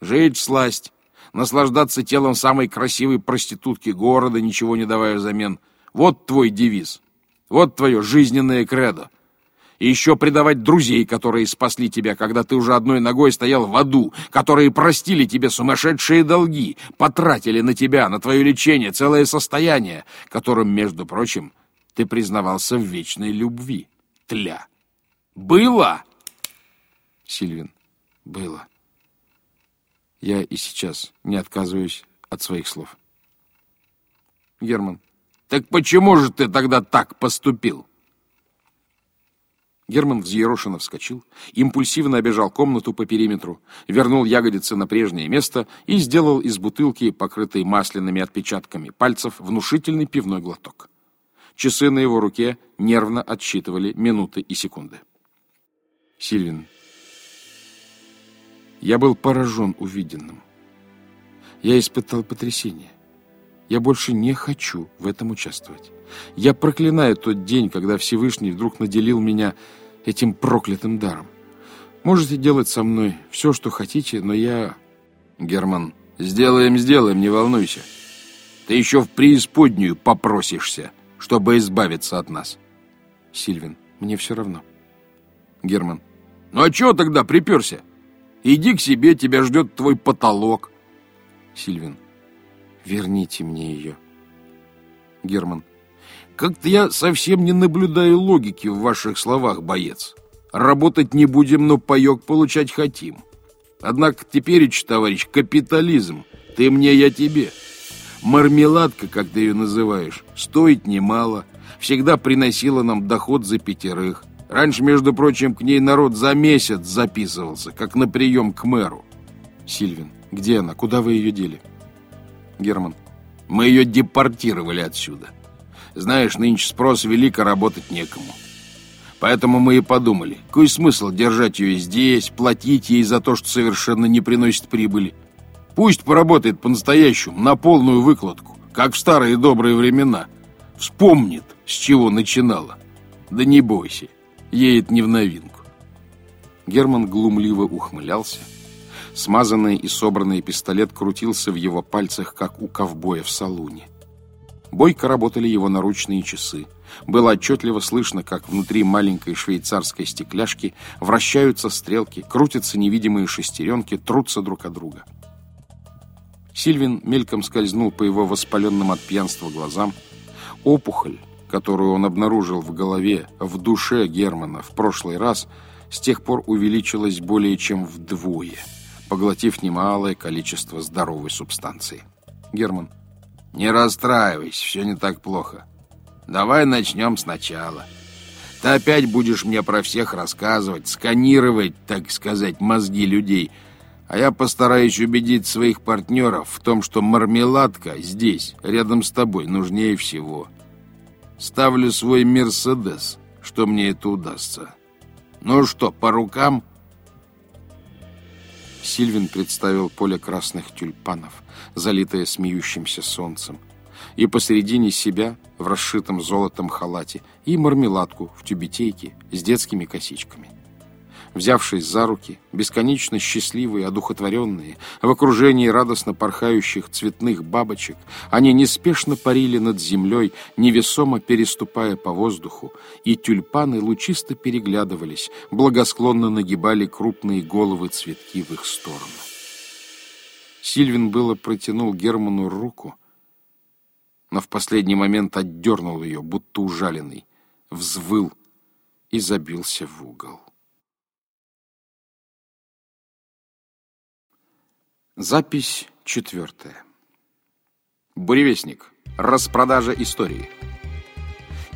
Жить сласть, наслаждаться телом самой красивой проститутки города, ничего не давая взамен. Вот твой девиз. Вот твое жизненное кредо. И еще предавать друзей, которые спасли тебя, когда ты уже одной ногой стоял в аду, которые простили тебе сумасшедшие долги, потратили на тебя, на твое лечение целое состояние, которым, между прочим, ты признавался в вечной любви. Тля. Было? Сильвин. Было. Я и сейчас не отказываюсь от своих слов. Герман. Так почему же ты тогда так поступил? Герман взъерошенно вскочил, импульсивно обежал комнату по периметру, вернул ягодицы на прежнее место и сделал из бутылки, покрытой масляными отпечатками пальцев, внушительный пивной глоток. Часы на его руке нервно отсчитывали минуты и секунды. Сильвин. Я был поражен увиденным. Я испытал потрясение. Я больше не хочу в этом участвовать. Я проклинаю тот день, когда Всевышний вдруг наделил меня этим проклятым даром. Можете делать со мной все, что хотите, но я... Герман, сделаем, сделаем, не волнуйся. Ты еще в преисподнюю попросишься чтобы избавиться от нас. Сильвин, мне все равно. Герман. Ну а чего тогда приперся? Иди к себе, тебя ждет твой потолок. Сильвин. Верните мне ее. Герман. Как-то я совсем не наблюдаю логики в ваших словах, боец. Работать не будем, но паек получать хотим. Однако теперь, товарищ, капитализм. Ты мне, я тебе. Мармеладка, как ты ее называешь, стоит немало, всегда приносила нам доход за пятерых. Раньше, между прочим, к ней народ за месяц записывался, как на прием к мэру. Сильвин, где она? Куда вы ее дели? Герман, мы ее депортировали отсюда. Знаешь, нынче спрос велик, а работать некому. Поэтому мы и подумали, какой смысл держать ее здесь, платить ей за то, что совершенно не приносит прибыли. Пусть поработает по-настоящему, на полную выкладку, как в старые добрые времена. Вспомнит, с чего начинала. Да не бойся, ей это не в новинку. Герман глумливо ухмылялся. Смазанный и собранный пистолет крутился в его пальцах, как у ковбоя в салуне. Бойко работали его наручные часы. Было отчетливо слышно, как внутри маленькой швейцарской стекляшки вращаются стрелки, крутятся невидимые шестеренки, трутся друг от друга. Сильвин мельком скользнул по его воспаленным от пьянства глазам. Опухоль, которую он обнаружил в голове, в душе Германа в прошлый раз, с тех пор увеличилась более чем вдвое, поглотив немалое количество здоровой субстанции. Герман. Не расстраивайся, все не так плохо. Давай начнем сначала. Ты опять будешь мне про всех рассказывать, сканировать, так сказать, мозги людей – а я постараюсь убедить своих партнеров в том, что мармеладка здесь, рядом с тобой, нужнее всего. Ставлю свой «Мерседес», что мне это удастся. Ну что, по рукам?» Сильвин представил поле красных тюльпанов, залитое смеющимся солнцем, и посередине себя, в расшитом золотом халате, и мармеладку в тюбетейке с детскими косичками взявшись за руки, бесконечно счастливые, одухотворенные, в окружении радостно порхающих цветных бабочек, они неспешно парили над землей, невесомо переступая по воздуху, и тюльпаны лучисто переглядывались, благосклонно нагибали крупные головы цветки в их сторону. Сильвин было протянул Герману руку, но в последний момент отдернул ее, будто ужаленный, взвыл и забился в угол. Запись четвертая. Буревестник. Распродажа истории.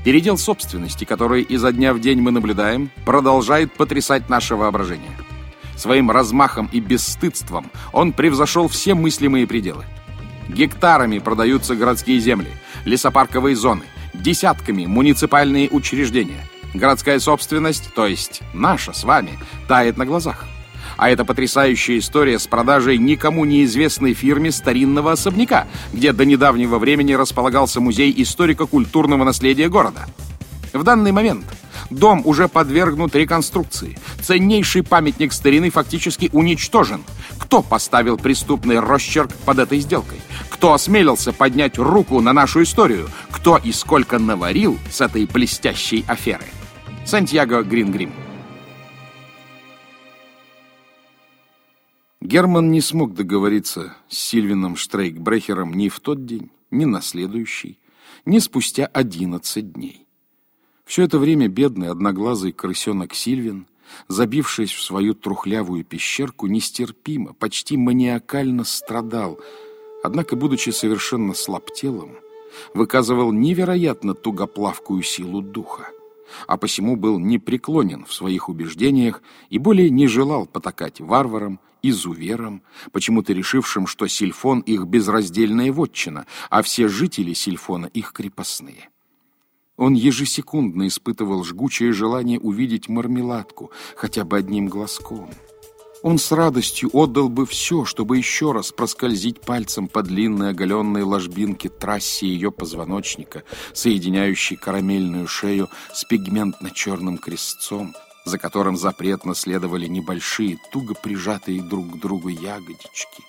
Передел собственности, который изо дня в день мы наблюдаем, продолжает потрясать наше воображение. Своим размахом и бесстыдством он превзошел все мыслимые пределы. Гектарами продаются городские земли, лесопарковые зоны, десятками муниципальные учреждения. Городская собственность, то есть наша с вами, тает на глазах. А это потрясающая история с продажей никому неизвестной фирме старинного особняка, где до недавнего времени располагался музей историко-культурного наследия города. В данный момент Дом уже подвергнут реконструкции. Ценнейший памятник старины фактически уничтожен. Кто поставил преступный росчерк под этой сделкой? Кто осмелился поднять руку на нашу историю? Кто и сколько наварил с этой блестящей аферы? Сантьяго Грингрим. Герман не смог договориться с Сильвином Штрейкбрехером ни в тот день, ни на следующий, ни спустя одиннадцать дней. Все это время бедный одноглазый крысенок Сильвин, забившись в свою трухлявую пещерку, нестерпимо, почти маниакально страдал, однако, будучи совершенно слабтелым, выказывал невероятно тугоплавкую силу духа а посему был непреклонен в своих убеждениях и более не желал потакать варварам, изуверам, почему-то решившим, что Сильфон их безраздельная вотчина, а все жители Сильфона их крепостные. Он ежесекундно испытывал жгучее желание увидеть мармеладку хотя бы одним глазком — он с радостью отдал бы все, чтобы еще раз проскользить пальцем по длинной оголенной ложбинке трассе ее позвоночника, соединяющей карамельную шею с пигментно-черным крестцом, за которым запретно следовали небольшие, туго прижатые друг к другу ягодички.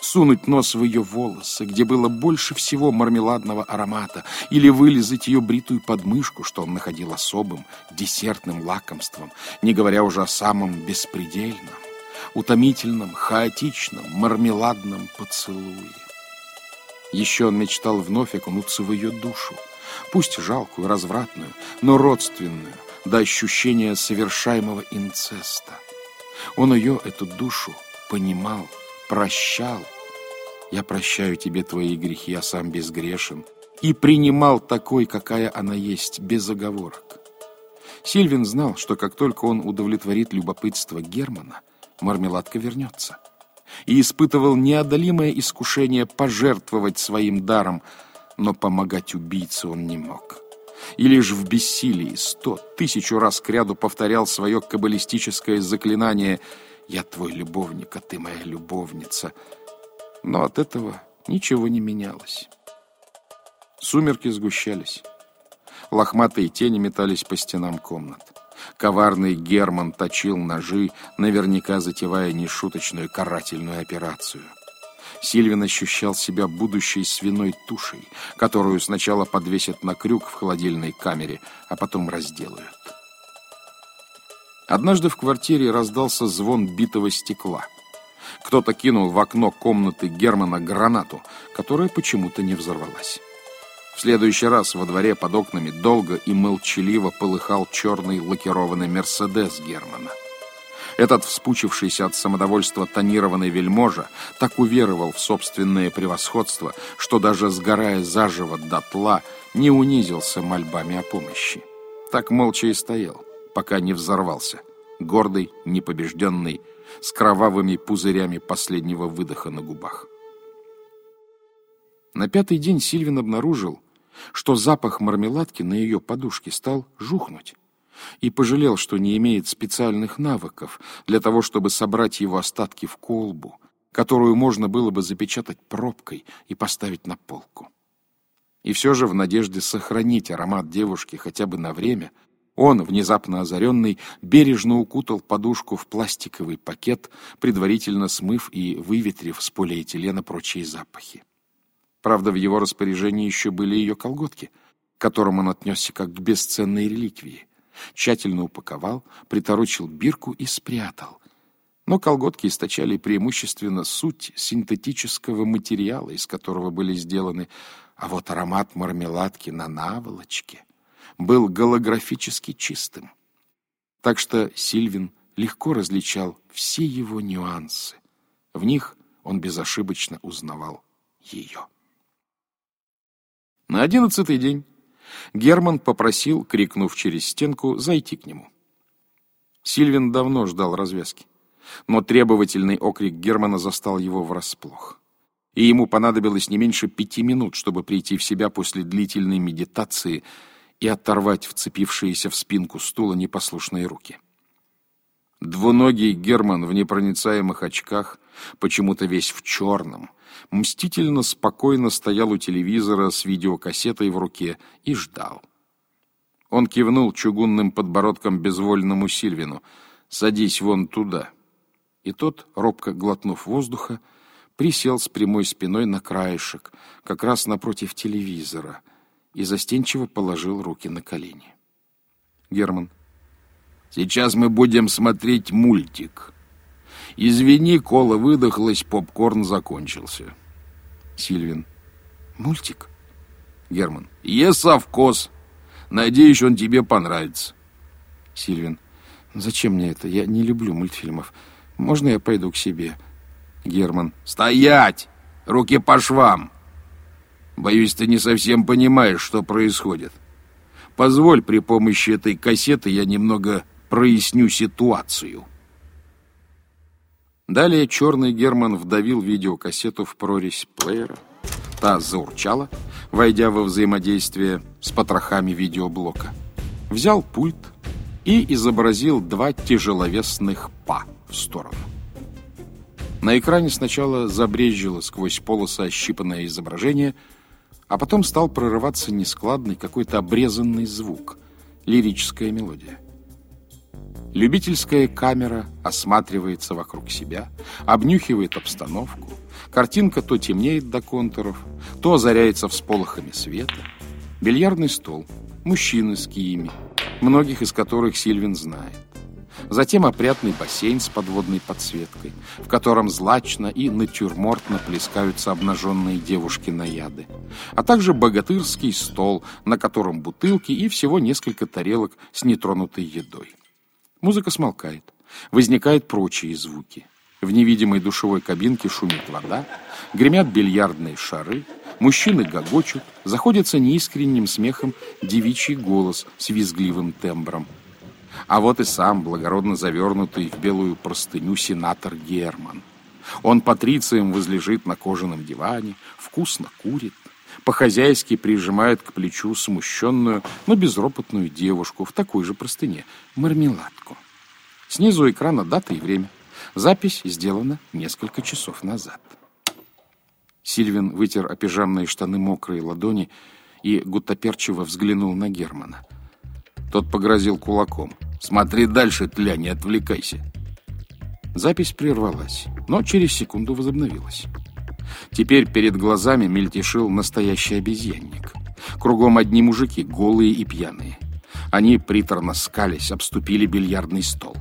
Сунуть нос в ее волосы, где было больше всего мармеладного аромата, или вылезать ее бритую подмышку, что он находил особым, десертным лакомством, не говоря уже о самом беспредельном утомительном, хаотичном, мармеладном поцелуе. Еще он мечтал вновь окунуться в ее душу, пусть жалкую, развратную, но родственную, до ощущения совершаемого инцеста. Он ее, эту душу, понимал, прощал. «Я прощаю тебе твои грехи, я сам безгрешен», и принимал такой, какая она есть, без оговорок. Сильвин знал, что как только он удовлетворит любопытство Германа, мармеладка вернется. И испытывал неодолимое искушение пожертвовать своим даром, но помогать убийце он не мог. И лишь в бессилии сто тысячу раз кряду повторял свое каббалистическое заклинание «Я твой любовник, а ты моя любовница». Но от этого ничего не менялось. Сумерки сгущались. Лохматые тени метались по стенам комнат. Коварный Герман точил ножи, наверняка затевая нешуточную карательную операцию. Сильвин ощущал себя будущей свиной тушей, которую сначала подвесят на крюк в холодильной камере, а потом разделают. Однажды в квартире раздался звон битого стекла. Кто-то кинул в окно комнаты Германа гранату, которая почему-то не взорвалась. В следующий раз во дворе под окнами долго и молчаливо полыхал черный лакированный «Мерседес» Германа. Этот вспучившийся от самодовольства тонированный вельможа так уверовал в собственное превосходство, что даже сгорая заживо дотла, не унизился мольбами о помощи. Так молча и стоял, пока не взорвался, гордый, непобежденный, с кровавыми пузырями последнего выдоха на губах. На пятый день Сильвин обнаружил, что запах мармеладки на ее подушке стал жухнуть, и пожалел, что не имеет специальных навыков для того, чтобы собрать его остатки в колбу, которую можно было бы запечатать пробкой и поставить на полку. И все же в надежде сохранить аромат девушки хотя бы на время, он, внезапно озаренный, бережно укутал подушку в пластиковый пакет, предварительно смыв и выветрив с полиэтилена прочие запахи. Правда, в его распоряжении еще были ее колготки, к которым он отнесся как к бесценной реликвии. Тщательно упаковал, приторочил бирку и спрятал. Но колготки источали преимущественно суть синтетического материала, из которого были сделаны, а вот аромат мармеладки на наволочке был голографически чистым. Так что Сильвин легко различал все его нюансы. В них он безошибочно узнавал ее. На одиннадцатый день Герман попросил, крикнув через стенку, зайти к нему. Сильвин давно ждал развязки, но требовательный окрик Германа застал его врасплох. И ему понадобилось не меньше пяти минут, чтобы прийти в себя после длительной медитации и оторвать вцепившиеся в спинку стула непослушные руки. Двуногий Герман в непроницаемых очках, почему-то весь в черном, мстительно спокойно стоял у телевизора с видеокассетой в руке и ждал. Он кивнул чугунным подбородком безвольному Сильвину. «Садись вон туда». И тот, робко глотнув воздуха, присел с прямой спиной на краешек, как раз напротив телевизора, и застенчиво положил руки на колени. Герман. «Сейчас мы будем смотреть мультик. Извини, кола выдохлась, попкорн закончился». Сильвин. «Мультик?» Герман. «Есовкос. Надеюсь, он тебе понравится». Сильвин. «Зачем мне это? Я не люблю мультфильмов. Можно я пойду к себе?» Герман. «Стоять! Руки по швам! Боюсь, ты не совсем понимаешь, что происходит. Позволь, при помощи этой кассеты я немного проясню ситуацию». Далее черный Герман вдавил видеокассету в прорезь плеера. Та заурчала, войдя во взаимодействие с потрохами видеоблока. Взял пульт и изобразил два тяжеловесных «па» в сторону. На экране сначала забрежило сквозь полосы ощипанное изображение, а потом стал прорываться нескладный какой-то обрезанный звук, лирическая мелодия. Любительская камера осматривается вокруг себя, обнюхивает обстановку. Картинка то темнеет до контуров, то озаряется всполохами света. Бильярдный стол, мужчины с киями, многих из которых Сильвин знает. Затем опрятный бассейн с подводной подсветкой, в котором злачно и натюрмортно плескаются обнаженные девушки-наяды, а также богатырский стол, на котором бутылки и всего несколько тарелок с нетронутой едой. Музыка смолкает, возникают прочие звуки. В невидимой душевой кабинке шумит вода, гремят бильярдные шары, мужчины гогочут, заходится неискренним смехом девичий голос с визгливым тембром – а вот и сам, благородно завернутый в белую простыню сенатор Герман. Он патрицием возлежит на кожаном диване, вкусно курит, по-хозяйски прижимает к плечу смущенную, но безропотную девушку в такой же простыне, мармеладку. Снизу экрана дата и время. Запись сделана несколько часов назад. Сильвин вытер о штаны мокрые ладони и гуттаперчиво взглянул на Германа. Тот погрозил кулаком — Смотри дальше, тля, не отвлекайся. Запись прервалась, но через секунду возобновилась. Теперь перед глазами мельтешил настоящий обезьянник. Кругом одни мужики, голые и пьяные. Они приторно скались, обступили бильярдный стол.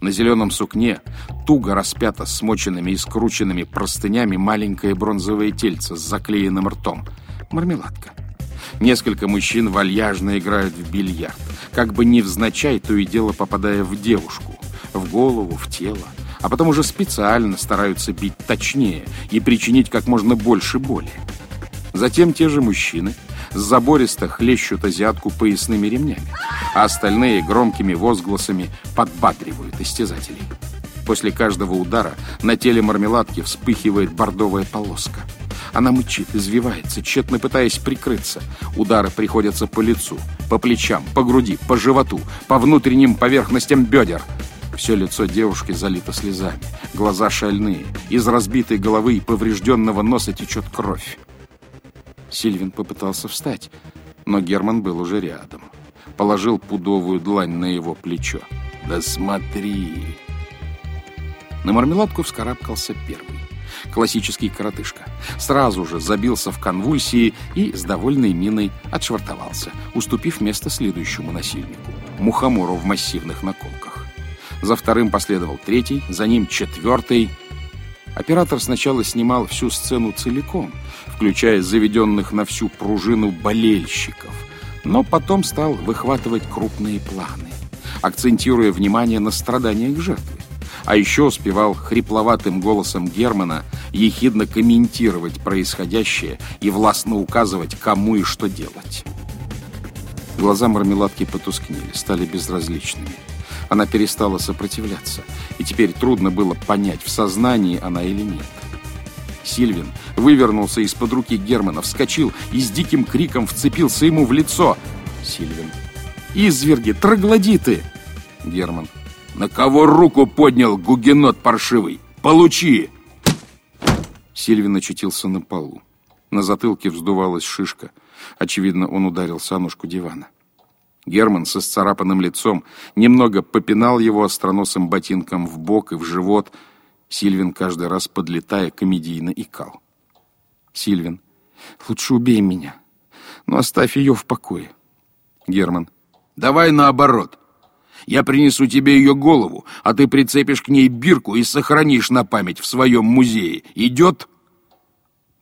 На зеленом сукне туго распято смоченными и скрученными простынями маленькое бронзовое тельце с заклеенным ртом. Мармеладка. Несколько мужчин вальяжно играют в бильярд, как бы невзначай, то и дело попадая в девушку, в голову, в тело, а потом уже специально стараются бить точнее и причинить как можно больше боли. Затем те же мужчины забористо хлещут азиатку поясными ремнями, а остальные громкими возгласами подбадривают истязателей. После каждого удара на теле мармеладки вспыхивает бордовая полоска – она мычит, извивается, тщетно пытаясь прикрыться. Удары приходятся по лицу, по плечам, по груди, по животу, по внутренним поверхностям бедер. Все лицо девушки залито слезами, глаза шальные, из разбитой головы и поврежденного носа течет кровь. Сильвин попытался встать, но Герман был уже рядом. Положил пудовую длань на его плечо. «Да смотри!» На мармеладку вскарабкался первый классический коротышка. Сразу же забился в конвульсии и с довольной миной отшвартовался, уступив место следующему насильнику – мухомору в массивных наколках. За вторым последовал третий, за ним четвертый. Оператор сначала снимал всю сцену целиком, включая заведенных на всю пружину болельщиков, но потом стал выхватывать крупные планы, акцентируя внимание на страданиях жертвы а еще успевал хрипловатым голосом Германа ехидно комментировать происходящее и властно указывать, кому и что делать. Глаза мармеладки потускнели, стали безразличными. Она перестала сопротивляться, и теперь трудно было понять, в сознании она или нет. Сильвин вывернулся из-под руки Германа, вскочил и с диким криком вцепился ему в лицо. Сильвин. «Изверги! Троглодиты!» Герман. На кого руку поднял гугенот паршивый? Получи!» Сильвин очутился на полу. На затылке вздувалась шишка. Очевидно, он ударил санушку дивана. Герман со сцарапанным лицом немного попинал его остроносым ботинком в бок и в живот. Сильвин, каждый раз подлетая, комедийно икал. Сильвин, лучше убей меня, но оставь ее в покое. Герман, давай наоборот. Я принесу тебе ее голову, а ты прицепишь к ней бирку и сохранишь на память в своем музее. Идет?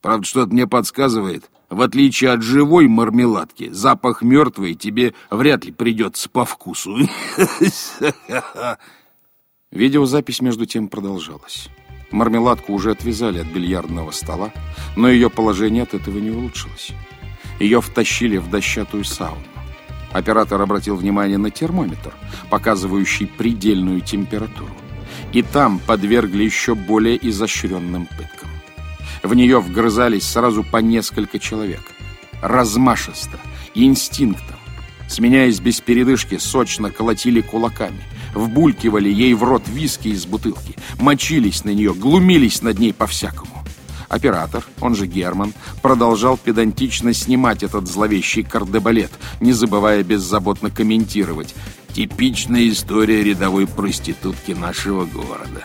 Правда, что-то мне подсказывает, в отличие от живой мармеладки, запах мертвой тебе вряд ли придется по вкусу. Видеозапись между тем продолжалась. Мармеладку уже отвязали от бильярдного стола, но ее положение от этого не улучшилось. Ее втащили в дощатую сауну. Оператор обратил внимание на термометр, показывающий предельную температуру. И там подвергли еще более изощренным пыткам. В нее вгрызались сразу по несколько человек. Размашисто, инстинктом. Сменяясь без передышки, сочно колотили кулаками. Вбулькивали ей в рот виски из бутылки. Мочились на нее, глумились над ней по-всякому. Оператор, он же Герман, продолжал педантично снимать этот зловещий кардебалет, не забывая беззаботно комментировать. Типичная история рядовой проститутки нашего города.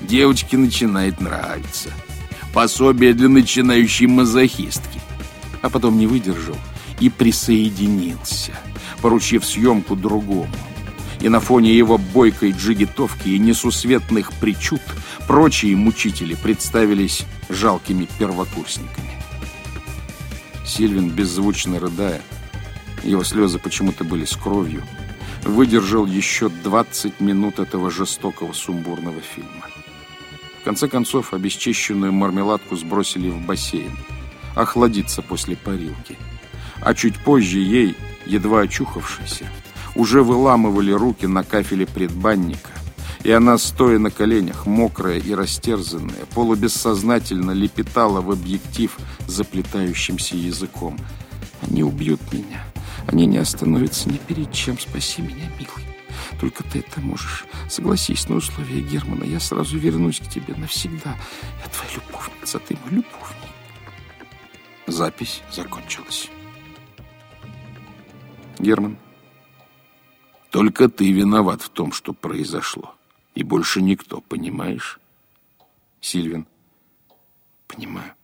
Девочке начинает нравиться пособие для начинающей мазохистки. А потом не выдержал и присоединился, поручив съемку другому. И на фоне его бойкой джигитовки и несусветных причуд прочие мучители представились жалкими первокурсниками. Сильвин, беззвучно рыдая, его слезы почему-то были с кровью, выдержал еще 20 минут этого жестокого сумбурного фильма конце концов, обесчищенную мармеладку сбросили в бассейн. Охладиться после парилки. А чуть позже ей, едва очухавшейся, уже выламывали руки на кафеле предбанника, и она, стоя на коленях, мокрая и растерзанная, полубессознательно лепетала в объектив заплетающимся языком. «Они убьют меня. Они не остановятся ни перед чем. Спаси меня, милый. Только ты это можешь. Согласись на условия Германа. Я сразу вернусь к тебе навсегда. Я твоя любовница, ты мой любовник. Запись закончилась. Герман. Только ты виноват в том, что произошло. И больше никто, понимаешь? Сильвин. Понимаю.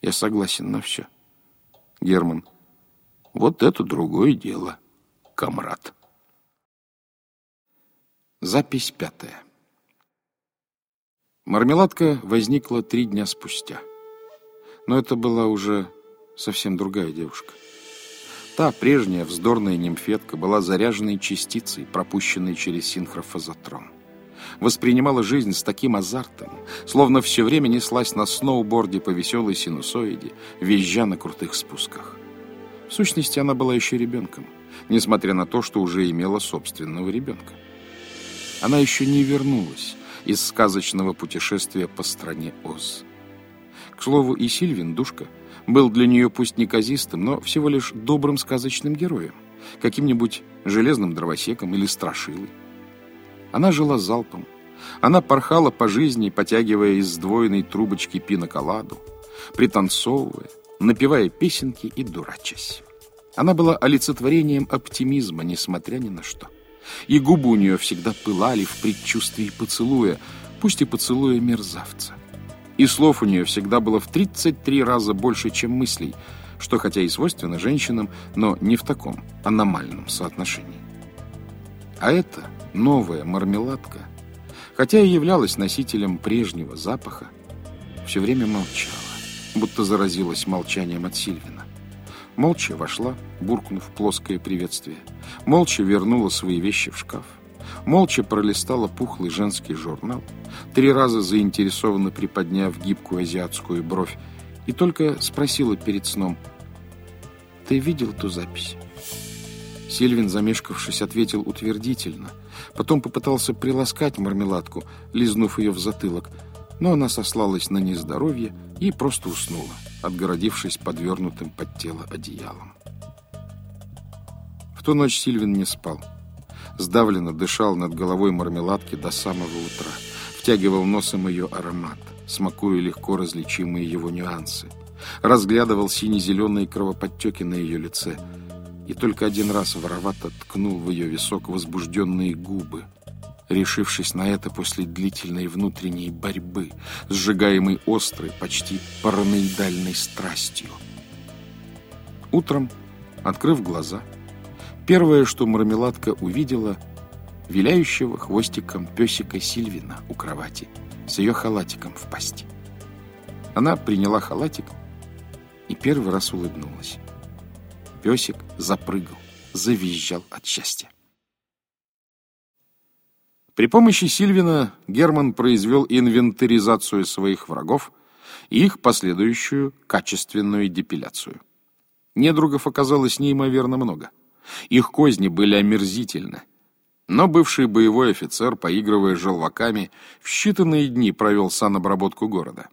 Я согласен на все. Герман. Вот это другое дело, комрад. Запись пятая. Мармеладка возникла три дня спустя. Но это была уже совсем другая девушка. Та прежняя вздорная нимфетка была заряженной частицей, пропущенной через синхрофазотрон. Воспринимала жизнь с таким азартом, словно все время неслась на сноуборде по веселой синусоиде, визжа на крутых спусках. В сущности, она была еще ребенком, несмотря на то, что уже имела собственного ребенка. Она еще не вернулась из сказочного путешествия по стране Оз. К слову, и Сильвин, душка, был для нее пусть не казистым, но всего лишь добрым сказочным героем, каким-нибудь железным дровосеком или страшилой. Она жила залпом. Она порхала по жизни, потягивая из сдвоенной трубочки пиноколаду, пританцовывая, напевая песенки и дурачась. Она была олицетворением оптимизма, несмотря ни на что и губы у нее всегда пылали в предчувствии поцелуя, пусть и поцелуя мерзавца. И слов у нее всегда было в 33 раза больше, чем мыслей, что хотя и свойственно женщинам, но не в таком аномальном соотношении. А эта новая мармеладка, хотя и являлась носителем прежнего запаха, все время молчала, будто заразилась молчанием от Сильвина. Молча вошла, буркнув плоское приветствие. Молча вернула свои вещи в шкаф. Молча пролистала пухлый женский журнал, три раза заинтересованно приподняв гибкую азиатскую бровь, и только спросила перед сном, «Ты видел ту запись?» Сильвин, замешкавшись, ответил утвердительно. Потом попытался приласкать мармеладку, лизнув ее в затылок, но она сослалась на нездоровье и просто уснула отгородившись подвернутым под тело одеялом. В ту ночь Сильвин не спал. Сдавленно дышал над головой мармеладки до самого утра. Втягивал носом ее аромат, смакуя легко различимые его нюансы. Разглядывал сине-зеленые кровоподтеки на ее лице. и только один раз воровато ткнул в ее висок возбужденные губы, решившись на это после длительной внутренней борьбы, сжигаемой острой, почти параноидальной страстью. Утром, открыв глаза, первое, что мармеладка увидела, виляющего хвостиком песика Сильвина у кровати с ее халатиком в пасти. Она приняла халатик и первый раз улыбнулась. Песик запрыгал, завизжал от счастья. При помощи Сильвина Герман произвел инвентаризацию своих врагов и их последующую качественную депиляцию. Недругов оказалось неимоверно много. Их козни были омерзительны. Но бывший боевой офицер, поигрывая желваками, в считанные дни провел санобработку города.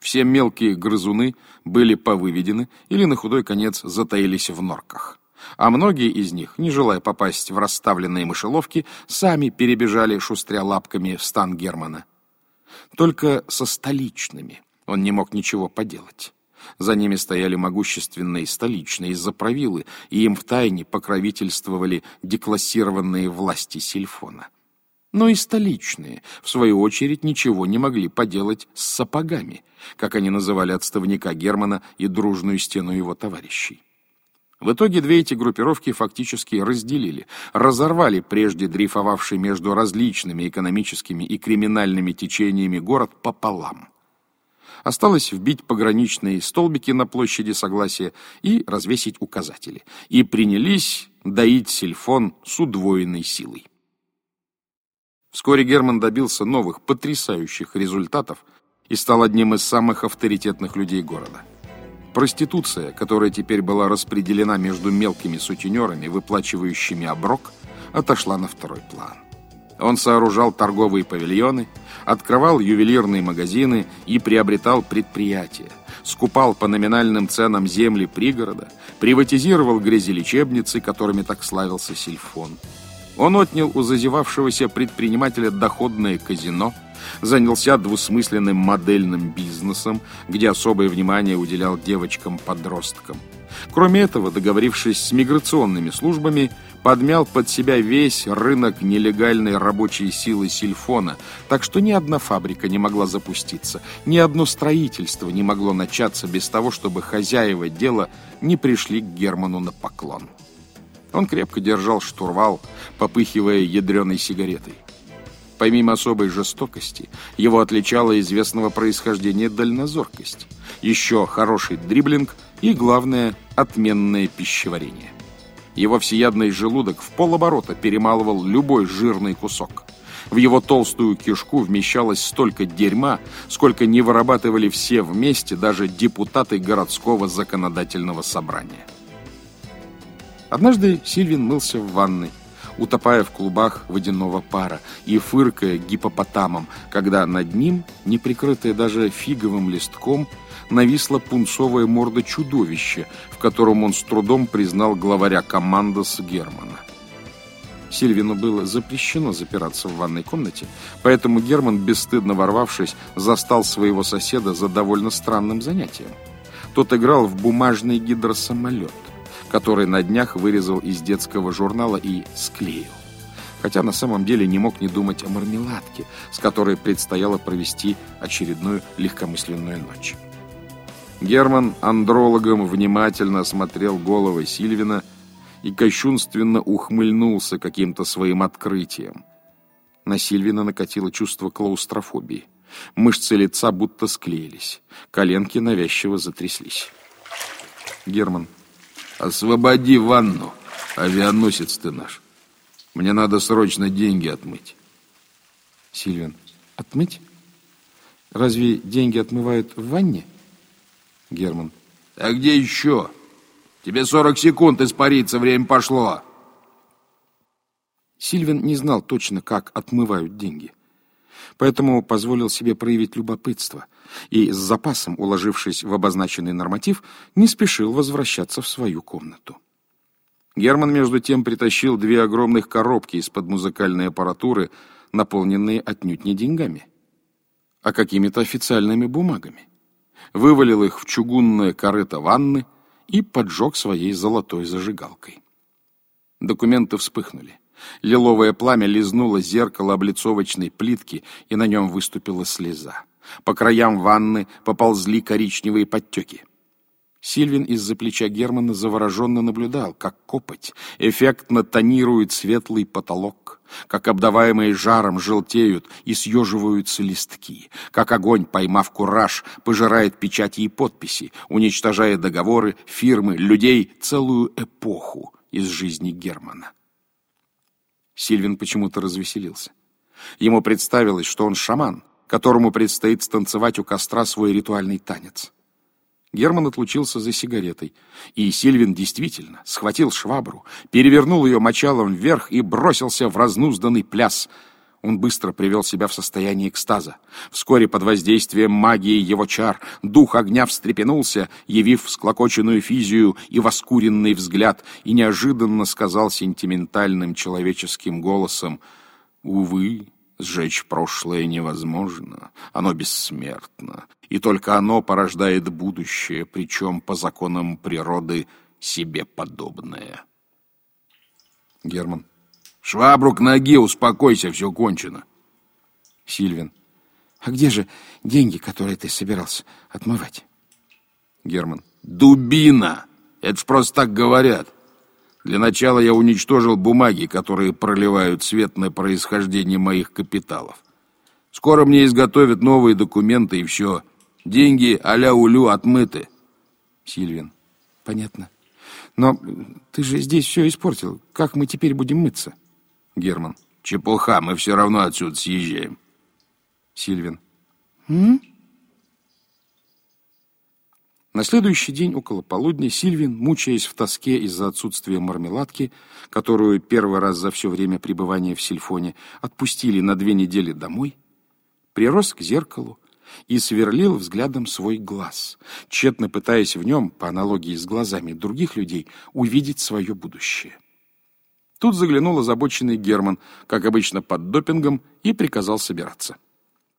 Все мелкие грызуны были повыведены или на худой конец затаились в норках. А многие из них, не желая попасть в расставленные мышеловки, сами перебежали, шустря лапками, в стан Германа. Только со столичными он не мог ничего поделать. За ними стояли могущественные столичные из-за правилы, и им втайне покровительствовали деклассированные власти Сильфона. Но и столичные, в свою очередь, ничего не могли поделать с сапогами, как они называли отставника Германа и дружную стену его товарищей. В итоге две эти группировки фактически разделили, разорвали прежде дрейфовавший между различными экономическими и криминальными течениями город пополам. Осталось вбить пограничные столбики на площади Согласия и развесить указатели. И принялись доить сельфон с удвоенной силой. Вскоре Герман добился новых, потрясающих результатов и стал одним из самых авторитетных людей города. Проституция, которая теперь была распределена между мелкими сутенерами, выплачивающими оброк, отошла на второй план. Он сооружал торговые павильоны, открывал ювелирные магазины и приобретал предприятия, скупал по номинальным ценам земли пригорода, приватизировал грязелечебницы, которыми так славился Сильфон. Он отнял у зазевавшегося предпринимателя доходное казино, занялся двусмысленным модельным бизнесом, где особое внимание уделял девочкам-подросткам. Кроме этого, договорившись с миграционными службами, подмял под себя весь рынок нелегальной рабочей силы сильфона, так что ни одна фабрика не могла запуститься, ни одно строительство не могло начаться без того, чтобы хозяева дела не пришли к Герману на поклон. Он крепко держал штурвал, попыхивая ядреной сигаретой. Помимо особой жестокости, его отличала известного происхождения дальнозоркость, еще хороший дриблинг и, главное, отменное пищеварение. Его всеядный желудок в полоборота перемалывал любой жирный кусок. В его толстую кишку вмещалось столько дерьма, сколько не вырабатывали все вместе даже депутаты городского законодательного собрания. Однажды Сильвин мылся в ванной, утопая в клубах водяного пара и фыркая гипопотамом, когда над ним, не прикрытая даже фиговым листком, нависла пунцовая морда чудовища, в котором он с трудом признал главаря командос Германа. Сильвину было запрещено запираться в ванной комнате, поэтому Герман, бесстыдно ворвавшись, застал своего соседа за довольно странным занятием. Тот играл в бумажный гидросамолет который на днях вырезал из детского журнала и склеил. Хотя на самом деле не мог не думать о мармеладке, с которой предстояло провести очередную легкомысленную ночь. Герман андрологом внимательно осмотрел головы Сильвина и кощунственно ухмыльнулся каким-то своим открытием. На Сильвина накатило чувство клаустрофобии. Мышцы лица будто склеились, коленки навязчиво затряслись. Герман Освободи ванну, авианосец ты наш. Мне надо срочно деньги отмыть. Сильвин, отмыть? Разве деньги отмывают в ванне? Герман. А где еще? Тебе 40 секунд испариться, время пошло. Сильвин не знал точно, как отмывают деньги поэтому позволил себе проявить любопытство и, с запасом уложившись в обозначенный норматив, не спешил возвращаться в свою комнату. Герман, между тем, притащил две огромных коробки из-под музыкальной аппаратуры, наполненные отнюдь не деньгами, а какими-то официальными бумагами. Вывалил их в чугунное корыто ванны и поджег своей золотой зажигалкой. Документы вспыхнули. Лиловое пламя лизнуло зеркало облицовочной плитки, и на нем выступила слеза. По краям ванны поползли коричневые подтеки. Сильвин из-за плеча Германа завороженно наблюдал, как копоть эффектно тонирует светлый потолок, как обдаваемые жаром желтеют и съеживаются листки, как огонь, поймав кураж, пожирает печати и подписи, уничтожая договоры, фирмы, людей, целую эпоху из жизни Германа. Сильвин почему-то развеселился. Ему представилось, что он шаман, которому предстоит станцевать у костра свой ритуальный танец. Герман отлучился за сигаретой, и Сильвин действительно схватил швабру, перевернул ее мочалом вверх и бросился в разнузданный пляс. Он быстро привел себя в состояние экстаза. Вскоре под воздействием магии его чар дух огня встрепенулся, явив всклокоченную физию и воскуренный взгляд, и неожиданно сказал сентиментальным человеческим голосом «Увы, Сжечь прошлое невозможно, оно бессмертно, и только оно порождает будущее, причем по законам природы себе подобное. Герман. Швабру к ноге, успокойся, все кончено. Сильвин. А где же деньги, которые ты собирался отмывать? Герман. Дубина! Это ж просто так говорят. Для начала я уничтожил бумаги, которые проливают свет на происхождение моих капиталов. Скоро мне изготовят новые документы, и все. Деньги а-ля улю отмыты. Сильвин. Понятно. Но ты же здесь все испортил. Как мы теперь будем мыться? Герман. Чепуха, мы все равно отсюда съезжаем. Сильвин. М? На следующий день около полудня Сильвин, мучаясь в тоске из-за отсутствия мармеладки, которую первый раз за все время пребывания в Сильфоне отпустили на две недели домой, прирос к зеркалу и сверлил взглядом свой глаз, тщетно пытаясь в нем, по аналогии с глазами других людей, увидеть свое будущее. Тут заглянул озабоченный Герман, как обычно под допингом, и приказал собираться.